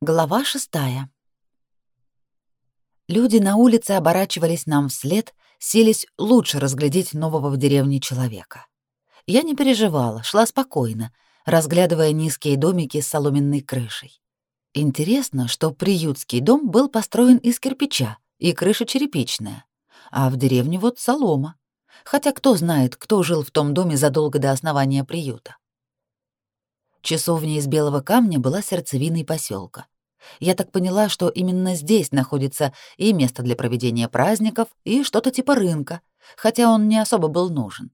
Глава шестая. Люди на улице оборачивались нам вслед, селись лучше разглядеть нового в деревне человека. Я не переживала, шла спокойно, разглядывая низкие домики с соломенной крышей. Интересно, что приютский дом был построен из кирпича, и крыша черепичная, а в деревне вот солома. Хотя кто знает, кто жил в том доме задолго до основания приюта. Часовня из белого камня была сердцевиной поселка. Я так поняла, что именно здесь находится и место для проведения праздников, и что-то типа рынка, хотя он не особо был нужен.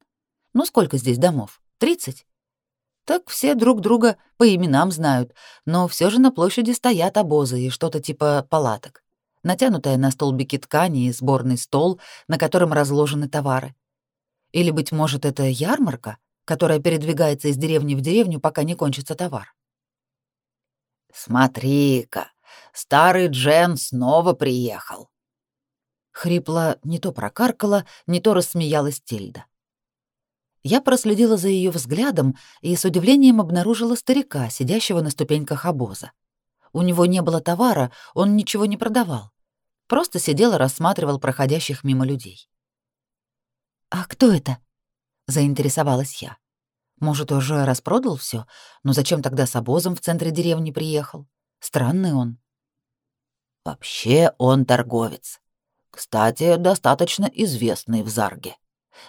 Ну сколько здесь домов? Тридцать? Так все друг друга по именам знают, но все же на площади стоят обозы и что-то типа палаток. Натянутая на столбики ткани и сборный стол, на котором разложены товары. Или, быть может, это ярмарка, которая передвигается из деревни в деревню, пока не кончится товар. «Смотри-ка, старый Джен снова приехал!» Хрипло не то прокаркала, не то рассмеялась Тильда. Я проследила за ее взглядом и с удивлением обнаружила старика, сидящего на ступеньках обоза. У него не было товара, он ничего не продавал. Просто сидел и рассматривал проходящих мимо людей. «А кто это?» — заинтересовалась я. Может, уже распродал все, но зачем тогда с обозом в центре деревни приехал? Странный он. Вообще он торговец. Кстати, достаточно известный в Зарге.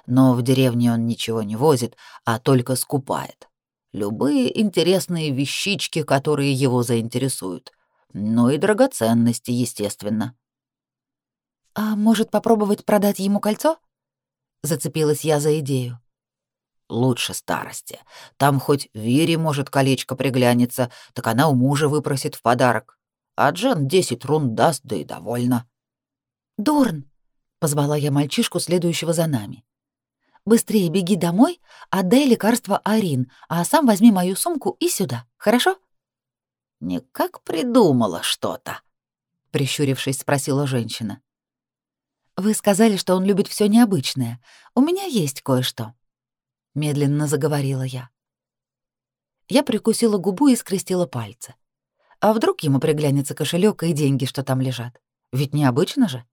Но в деревне он ничего не возит, а только скупает. Любые интересные вещички, которые его заинтересуют. Ну и драгоценности, естественно. «А может, попробовать продать ему кольцо?» Зацепилась я за идею. Лучше старости. Там хоть Вере может колечко приглянется, так она у мужа выпросит в подарок. А Джен десять рун даст, да и довольно. «Дорн!» — позвала я мальчишку, следующего за нами. «Быстрее беги домой, отдай лекарство Арин, а сам возьми мою сумку и сюда, хорошо?» «Никак придумала что-то», — прищурившись, спросила женщина. «Вы сказали, что он любит все необычное. У меня есть кое-что» медленно заговорила я. Я прикусила губу и скрестила пальцы. А вдруг ему приглянется кошелек и деньги, что там лежат? Ведь необычно же.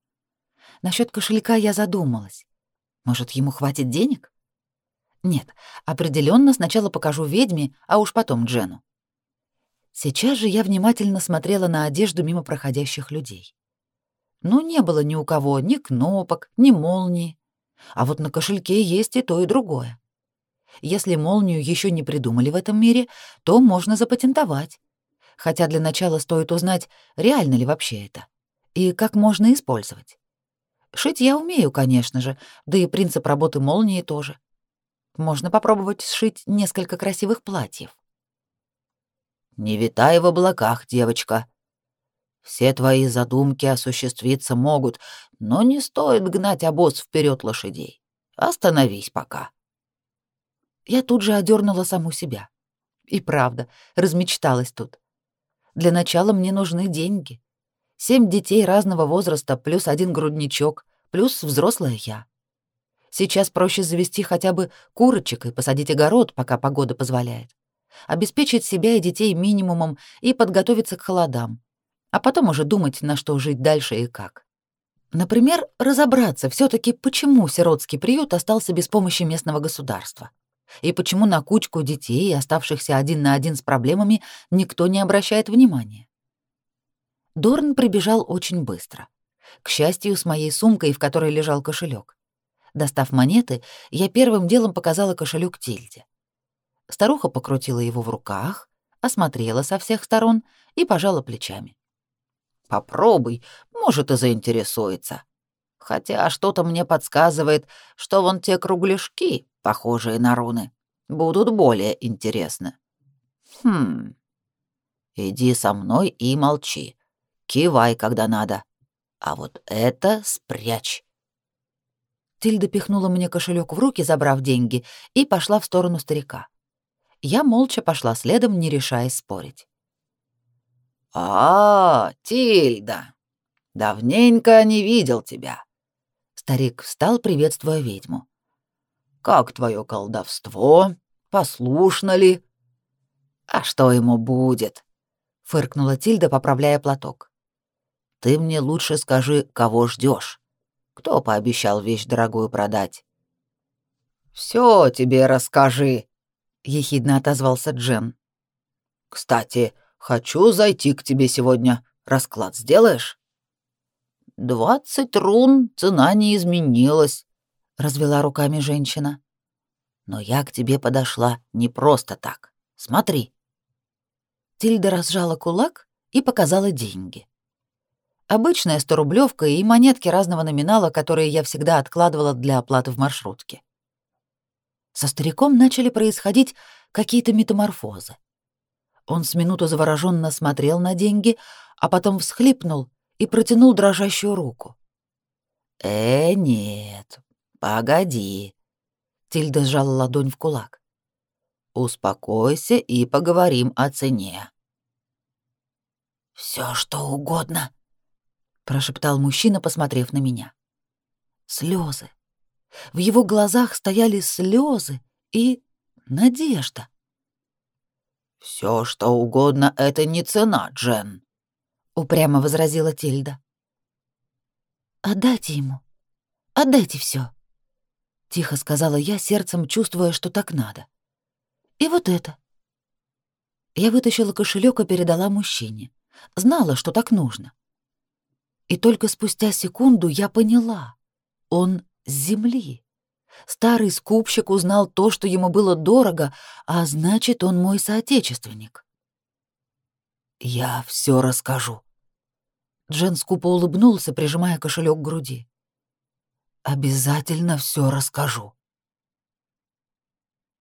Насчет кошелька я задумалась. Может, ему хватит денег? Нет, определенно сначала покажу ведьме, а уж потом Джену. Сейчас же я внимательно смотрела на одежду мимо проходящих людей. Ну, не было ни у кого ни кнопок, ни молнии. А вот на кошельке есть и то, и другое. Если молнию еще не придумали в этом мире, то можно запатентовать. Хотя для начала стоит узнать, реально ли вообще это и как можно использовать. Шить я умею, конечно же, да и принцип работы молнии тоже. Можно попробовать сшить несколько красивых платьев. Не витай в облаках, девочка. Все твои задумки осуществиться могут, но не стоит гнать обоз вперед лошадей. Остановись пока. Я тут же одернула саму себя. И правда, размечталась тут. Для начала мне нужны деньги. Семь детей разного возраста плюс один грудничок, плюс взрослая я. Сейчас проще завести хотя бы курочек и посадить огород, пока погода позволяет. Обеспечить себя и детей минимумом и подготовиться к холодам. А потом уже думать, на что жить дальше и как. Например, разобраться все таки почему сиротский приют остался без помощи местного государства. И почему на кучку детей, оставшихся один на один с проблемами, никто не обращает внимания? Дорн прибежал очень быстро. К счастью, с моей сумкой, в которой лежал кошелек. Достав монеты, я первым делом показала кошелек Тильде. Старуха покрутила его в руках, осмотрела со всех сторон и пожала плечами. «Попробуй, может, и заинтересуется. Хотя что-то мне подсказывает, что вон те кругляшки похожие на руны, будут более интересны. Хм. Иди со мной и молчи. Кивай, когда надо. А вот это спрячь. Тильда пихнула мне кошелек в руки, забрав деньги, и пошла в сторону старика. Я молча пошла следом, не решаясь спорить. «А, Тильда, давненько не видел тебя». Старик встал, приветствуя ведьму. Как твое колдовство? Послушно ли? А что ему будет? фыркнула Тильда, поправляя платок. Ты мне лучше скажи, кого ждешь. Кто пообещал вещь дорогую продать? Все тебе расскажи, ехидно отозвался Джен. Кстати, хочу зайти к тебе сегодня. Расклад сделаешь? Двадцать рун, цена не изменилась, развела руками женщина. Но я к тебе подошла не просто так. Смотри. Тильда разжала кулак и показала деньги. Обычная сторублевка и монетки разного номинала, которые я всегда откладывала для оплаты в маршрутке. Со стариком начали происходить какие-то метаморфозы. Он с минуту завороженно смотрел на деньги, а потом всхлипнул и протянул дрожащую руку. «Э, нет, погоди», — Тильда сжала ладонь в кулак. «Успокойся и поговорим о цене». «Всё, что угодно», прошептал мужчина, посмотрев на меня. Слезы. В его глазах стояли слезы и надежда. Все, что угодно, это не цена, Джен, упрямо возразила Тильда. Отдайте ему. Отдайте все, тихо сказала я, сердцем чувствуя, что так надо. И вот это. Я вытащила кошелек и передала мужчине. Знала, что так нужно. И только спустя секунду я поняла. Он с земли. Старый скупщик узнал то, что ему было дорого, а значит, он мой соотечественник. «Я все расскажу». Джен скупо улыбнулся, прижимая кошелек к груди. «Обязательно все расскажу».